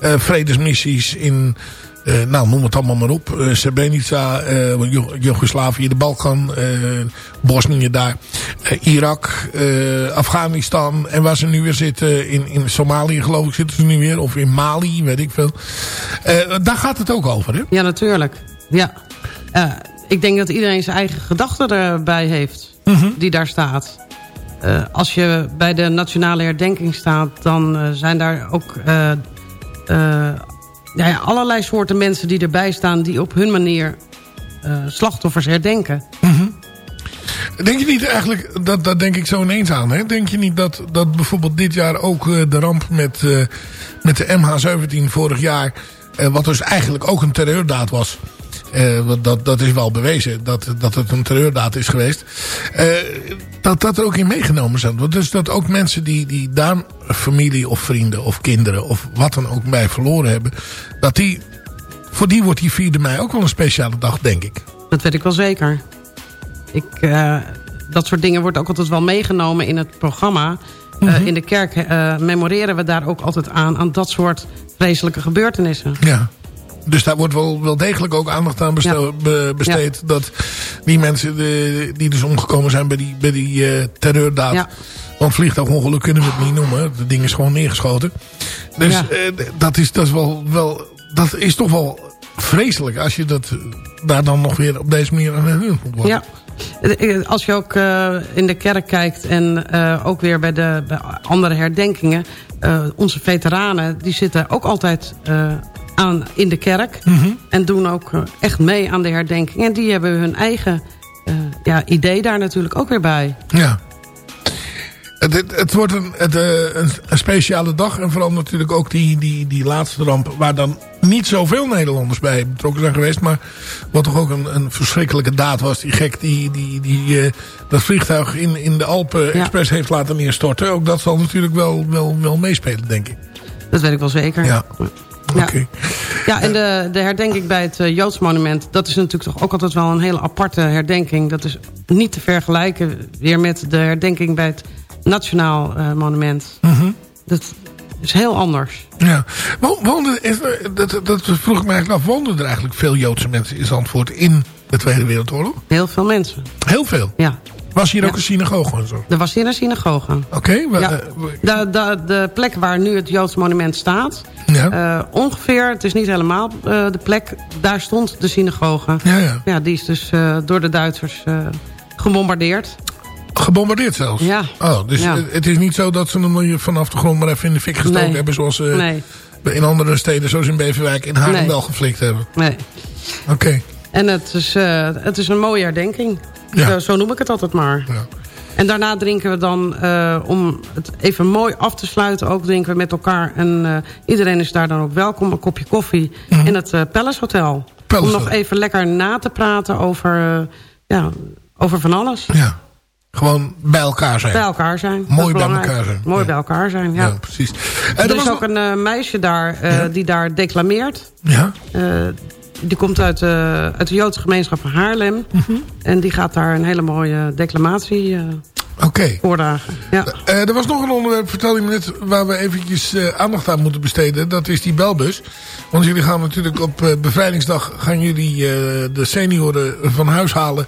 vredesmissies in eh, nou, noem het allemaal maar op. Eh, Srebrenica, eh, Jo- Joegoslavië, de Balkan, eh, Bosnië daar, eh, Irak, eh, Afghanistan. En waar ze nu weer zitten, in, in Somalië geloof ik zitten ze nu weer. Of in Mali, weet ik veel. Eh, daar gaat het ook over, hè? Ja, natuurlijk. Ja. Eh, ik denk dat iedereen zijn eigen gedachten erbij heeft. Die daar staat. Eh, als je bij de nationale herdenking staat... dan eh, zijn daar ook eh, eh, ja, ja, allerlei soorten mensen die erbij staan... die op hun manier eh, slachtoffers herdenken. Denk je niet eigenlijk, dat, dat denk ik zo ineens aan, hè? Denk je niet dat, dat bijvoorbeeld dit jaar ook eh, de ramp met, eh, met de MH17 vorig jaar... eh, wat dus eigenlijk ook een terreurdaad was... want dat, dat is wel bewezen, dat, dat het een terreurdaad is geweest... eh, dat dat er ook in meegenomen zijn. Want dus dat ook mensen die, die daar familie of vrienden of kinderen... of wat dan ook bij verloren hebben... dat die, voor die wordt die 4 mei ook wel een speciale dag, denk ik. Dat weet ik wel zeker. Ik, eh, dat soort dingen wordt ook altijd wel meegenomen in het programma. Eh, in de kerk memoreren we daar ook altijd aan... aan dat soort vreselijke gebeurtenissen. Ja. Dus daar wordt wel, wel degelijk ook aandacht aan be- besteed. Dat die mensen de, die dus omgekomen zijn bij die, bij die eh, terreurdaad. Want vliegtuigongeluk kunnen we het niet noemen. Het ding is gewoon neergeschoten. Dus eh, dat, is, dat, is wel, wel, dat is toch wel vreselijk. Als je dat eh, daar dan nog weer op deze manier aan herinnerd moet worden. Ja. Als je ook in de kerk kijkt en ook weer bij de bij andere herdenkingen... onze veteranen die zitten ook altijd aan in de kerk... en doen ook eh, echt mee aan de herdenking. En die hebben hun eigen eh, ja, idee daar natuurlijk ook weer bij. Ja. Het, het, het wordt een, het, eh, een, een speciale dag. En vooral natuurlijk ook die, die, die laatste ramp. Waar dan niet zoveel Nederlanders bij betrokken zijn geweest. Maar wat toch ook een, een verschrikkelijke daad was. Die gek die, die, die dat vliegtuig in, in de Alpen Ja. Express heeft laten neerstorten. Ook dat zal natuurlijk wel, wel, wel meespelen, denk ik. Dat weet ik wel zeker. Ja. Ja. Ja, en de, de herdenking bij het eh, Joods monument... dat is natuurlijk toch ook altijd wel een hele aparte herdenking. Dat is niet te vergelijken weer met de herdenking bij het Nationaal eh, Monument. Mhm. Dat is heel anders. Ja. Wo- Woonden, is er- dat, dat vroeg ik me eigenlijk af. Woonden er eigenlijk veel Joodse mensen in Zandvoort in de Tweede Wereldoorlog? Heel veel mensen. Heel veel? Ja. Was hier ook een synagoge en zo? Er was hier een synagoge. Oké. wa- eh, De, de, de plek waar nu het Joods monument staat... Ja. eh, ongeveer, het is niet helemaal eh, de plek... daar stond de synagoge. Ja, ja. Ja, die is dus door de Duitsers gebombardeerd. Gebombardeerd zelfs? Ja. Oh, dus Ja. het- is niet zo dat ze hem vanaf de grond maar even in de fik gestoken Nee. hebben... zoals ze Nee. in andere steden, zoals in Beverwijk Hagen Nee. wel geflikt hebben. Nee. Oké. En het is, eh, het is een mooie herdenking. Ja. Zo, zo noem ik het altijd maar. Ja. En daarna drinken we dan, eh, om het even mooi af te sluiten... ook drinken we met elkaar. En eh, iedereen is daar dan ook welkom. Een kopje koffie in het Palace Hotel. Palace om nog even lekker na te praten over, ja, over van alles. Ja. Gewoon bij elkaar zijn. Bij elkaar zijn. Mooi bij elkaar zijn. Mooi Ja. bij elkaar zijn, ja. Ja, precies. Eh, er er is ook een meisje daar Ja. die daar declameert. Ja? Die komt uit, eh, uit de Joodse gemeenschap van Haarlem. Mhm. En die gaat daar een hele mooie declamatie eh, Oké. voordragen. Ja. Eh, er was nog een onderwerp, vertel je me net, waar we eventjes eh, aandacht aan moeten besteden. Dat is die belbus. Want jullie gaan natuurlijk op bevrijdingsdag gaan jullie eh, de senioren van huis halen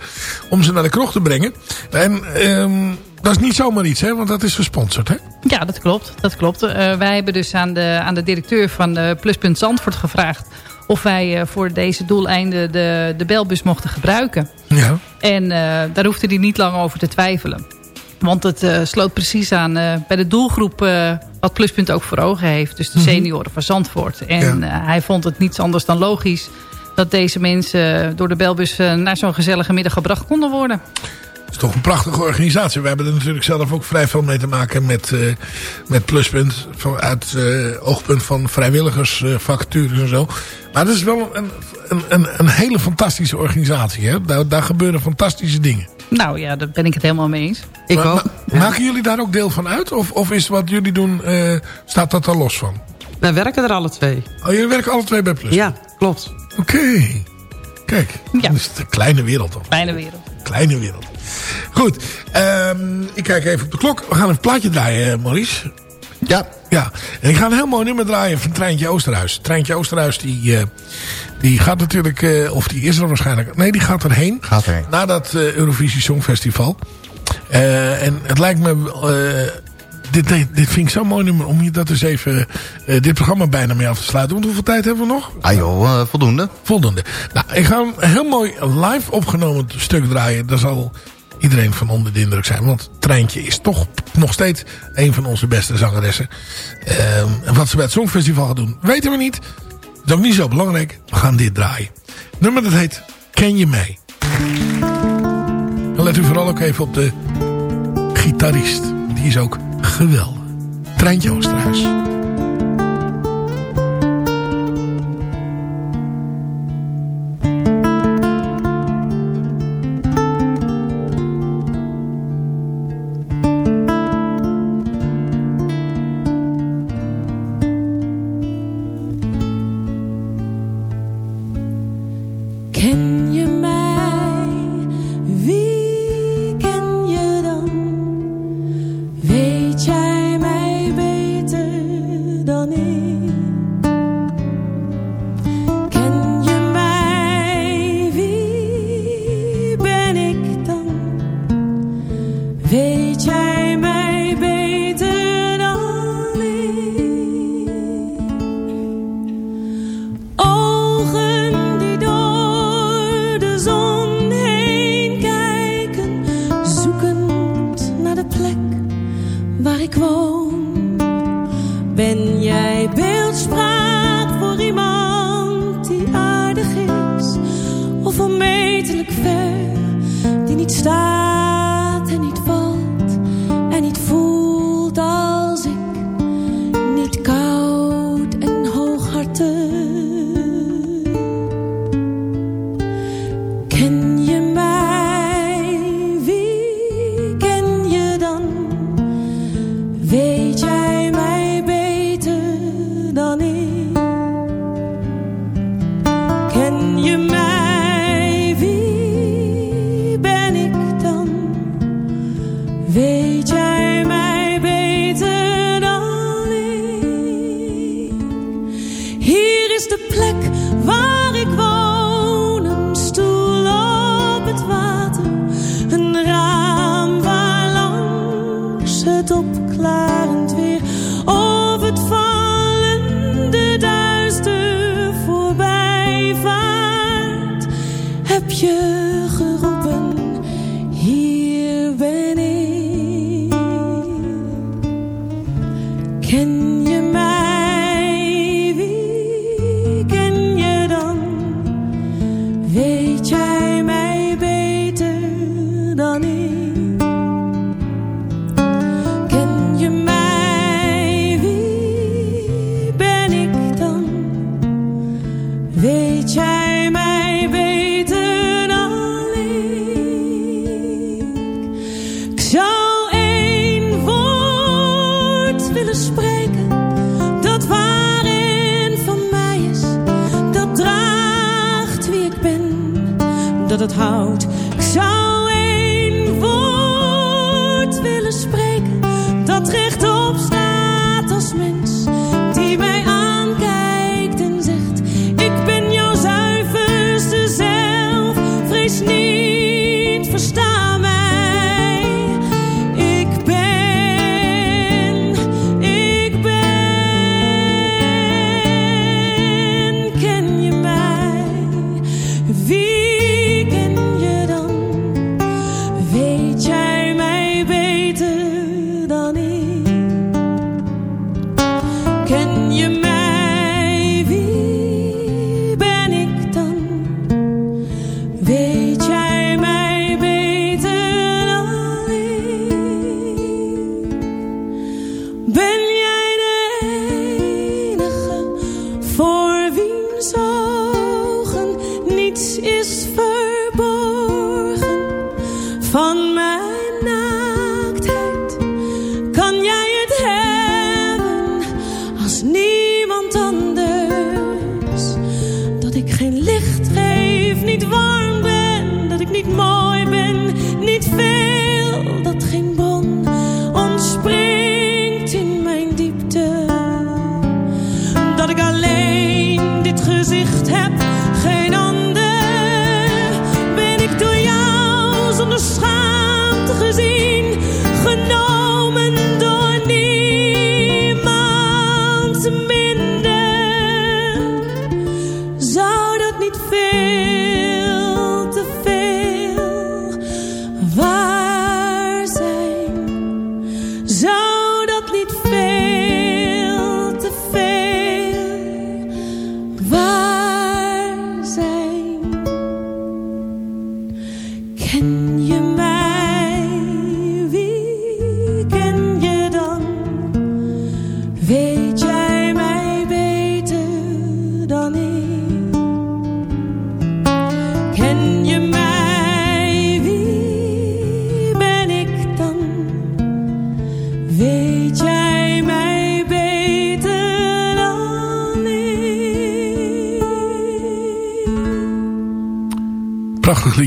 om ze naar de krocht te brengen. En ehm, dat is niet zomaar iets, hè? Want dat is gesponsord, hè? Ja, dat klopt. Dat klopt. Eh, wij hebben dus aan de, aan de directeur van Pluspunt Zandvoort gevraagd... of wij eh, voor deze doeleinden de, de belbus mochten gebruiken. Ja. En eh, daar hoefde hij niet lang over te twijfelen. Want het eh, sloot precies aan bij de doelgroep wat Pluspunt ook voor ogen heeft. Dus de Mhm. senioren van Zandvoort. En hij vond het niets anders dan logisch... dat deze mensen door de belbus naar zo'n gezellige middag gebracht konden worden. Het is toch een prachtige organisatie. We hebben er natuurlijk zelf ook vrij veel mee te maken met, eh, met Pluspunt. Vanuit eh oogpunt van vrijwilligers, eh, vacatures en zo. Maar het is wel een, een, een, een hele fantastische organisatie. Hè? Daar, daar gebeuren fantastische dingen. Nou ja, daar ben ik het helemaal mee eens. Ik Maar- ook. ma- Maken jullie daar ook deel van uit? Of, of is wat jullie doen, eh, staat dat er los van? Wij werken er alle twee. Oh, jullie werken alle twee bij Plus? Ja, klopt. Oké. Kijk, Ja. dat is een kleine wereld toch? Fijne wereld. Kleine wereld. Goed, ehm, ik kijk even op de klok. We gaan even een plaatje draaien, eh, Maurice. Ja. Ja, en ik ga een heel mooi nummer draaien van Treintje Oosterhuis. Treintje Oosterhuis, die, eh, die gaat natuurlijk, eh, of die is er waarschijnlijk... Nee, die gaat erheen. Gaat erheen. Na dat Eurovisie Songfestival. En het lijkt me... dit, dit, dit vind ik zo'n mooi nummer om je dat eens even... dit programma bijna mee af te sluiten. Want hoeveel tijd hebben we nog? Ah joh, voldoende. Voldoende. Nou, ik ga een heel mooi live opgenomen stuk draaien. Daar zal iedereen van onder de indruk zijn. Want Treintje is toch nog steeds een van onze beste zangeressen. Ehm, en wat ze bij het Songfestival gaat doen, weten we niet. Dat is ook niet zo belangrijk. We gaan dit draaien. Nummer dat heet Ken je mij? En let u vooral ook even op de gitarist. Die is ook geweldig. Treintje Oosterhuis.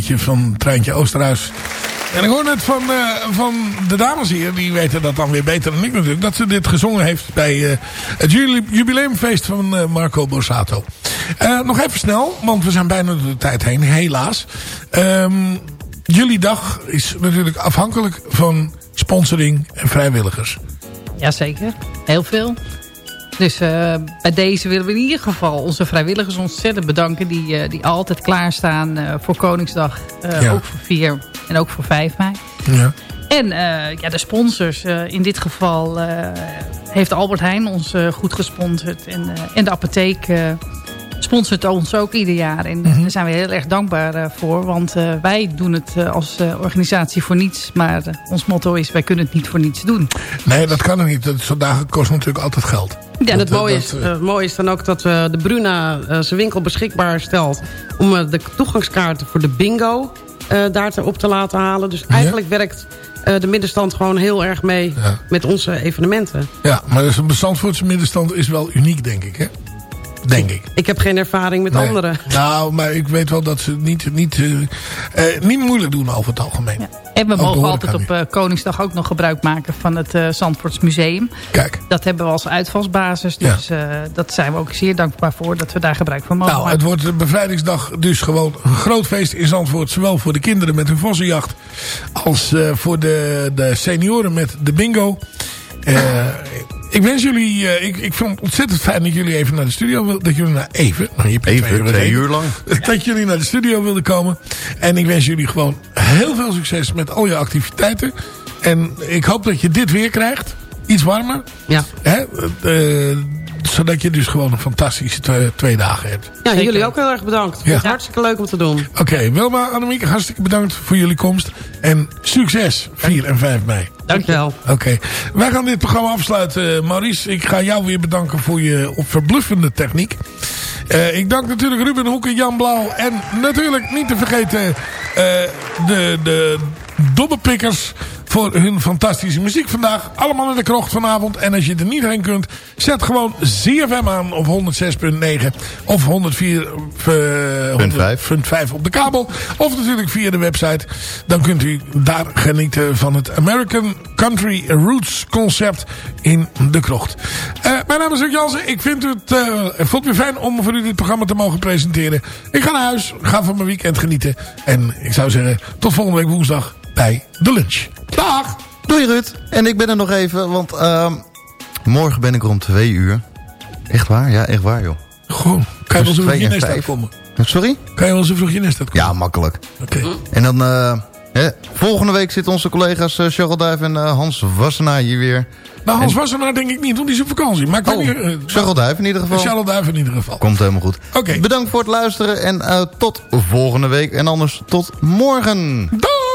Van Treintje Oosterhuis. En ik hoor net van, eh, van de dames hier, die weten dat dan weer beter dan ik natuurlijk, dat ze dit gezongen heeft bij eh, het jubileumfeest van eh, Marco Borsato. Nog even snel, want we zijn bijna door de tijd heen, helaas. Ehm, jullie dag is natuurlijk afhankelijk van sponsoring en vrijwilligers. Jazeker, heel veel. Dus eh, bij deze willen we in ieder geval onze vrijwilligers ontzettend bedanken... die, eh, die altijd klaarstaan eh voor Koningsdag, Ja. ook voor 4 en ook voor 5 mei. Ja. En ja, de sponsors, in dit geval heeft Albert Heijn ons goed gesponsord. En, en de apotheek sponsort ons ook ieder jaar. En Mhm. daar zijn we heel erg dankbaar eh, voor. Want eh, wij doen het eh, als organisatie voor niets. Maar ons motto is, wij kunnen het niet voor niets doen. Nee, dat kan er niet. Dat, zo'n dagen kost natuurlijk altijd geld. Ja, en het Dat, eh, mooie, dat, is, het mooie is dan ook dat we de Bruna eh, zijn winkel beschikbaar stelt... om de toegangskaarten voor de bingo eh, daar te, op te laten halen. Dus eigenlijk werkt eh, de middenstand gewoon heel erg mee Ja. met onze evenementen. Ja, maar dus een Zandvoortse middenstand is wel uniek, denk ik, hè? Denk ik. Ik heb geen ervaring met Nee. anderen. Nou, maar ik weet wel dat ze niet, niet, eh, eh, niet moeilijk doen over het algemeen. En we Ook mogen altijd op eh, Koningsdag ook nog gebruik maken van het eh Zandvoorts Museum. Kijk. Dat hebben we als uitvalsbasis. Dus eh, dat zijn we ook zeer dankbaar voor dat we daar gebruik van mogen Nou, maken. het wordt de bevrijdingsdag dus gewoon een groot feest in Zandvoort. Zowel voor de kinderen met hun vossenjacht als eh, voor de, de senioren met de bingo. Eh, ik wens jullie, eh, ik, ik vond het ontzettend fijn dat jullie even naar de studio wilden. Dat jullie naar even, nou, je Even, twee uur, twee uur lang. Dat jullie naar de studio wilden komen. En ik wens jullie gewoon heel veel succes met al je activiteiten. En ik hoop dat je dit weer krijgt. Iets warmer. Ja. Hè? Eh, zodat je dus gewoon een fantastische twee, twee dagen hebt. Ja, jullie ook heel erg bedankt. Het Ja. is hartstikke leuk om te doen. Oké, Wilma, Annemieke, hartstikke bedankt voor jullie komst. En succes 4 en 5 mei. Dankjewel. Oké, wij gaan dit programma afsluiten. Maurice, ik ga jou weer bedanken voor je op verbluffende techniek. Eh, ik dank natuurlijk Ruben Hoeken, Jan Blauw en natuurlijk niet te vergeten eh, de, de dobbepikkers voor hun fantastische muziek vandaag. Allemaal in de krocht vanavond. En als je er niet heen kunt, zet gewoon ZFM aan op 106.9 of 104, eh, 100.5 op de kabel. Of natuurlijk via de website. Dan kunt u daar genieten van het American Country Roots concept in de krocht. Eh, mijn naam is Rick Jansen. Ik vind het, ik vond het weer fijn om voor u dit programma te mogen presenteren. Ik ga naar huis, ga van mijn weekend genieten. En ik zou zeggen, tot volgende week woensdag bij de lunch. Dag! Doei Ruud. En ik ben er nog even, want ehm, morgen ben ik er om twee uur. Echt waar? Ja, echt waar joh. Gewoon, kan je wel zo vroeg je nest uitkomen? Sorry? Kan je wel zo vroeg je nest uitkomen? Ja, makkelijk. Oké. En dan, eh, hè, volgende week zitten onze collega's uh, Charles Duif en eh, Hans Wassenaar hier weer. Nou, Hans En- Wassenaar denk ik niet, want die is op vakantie. Maar ik weet Oh, niet... Charles Duif in ieder geval. Charles Duif in ieder geval. Komt helemaal goed. Oké. Bedankt voor het luisteren en tot volgende week. En anders tot morgen.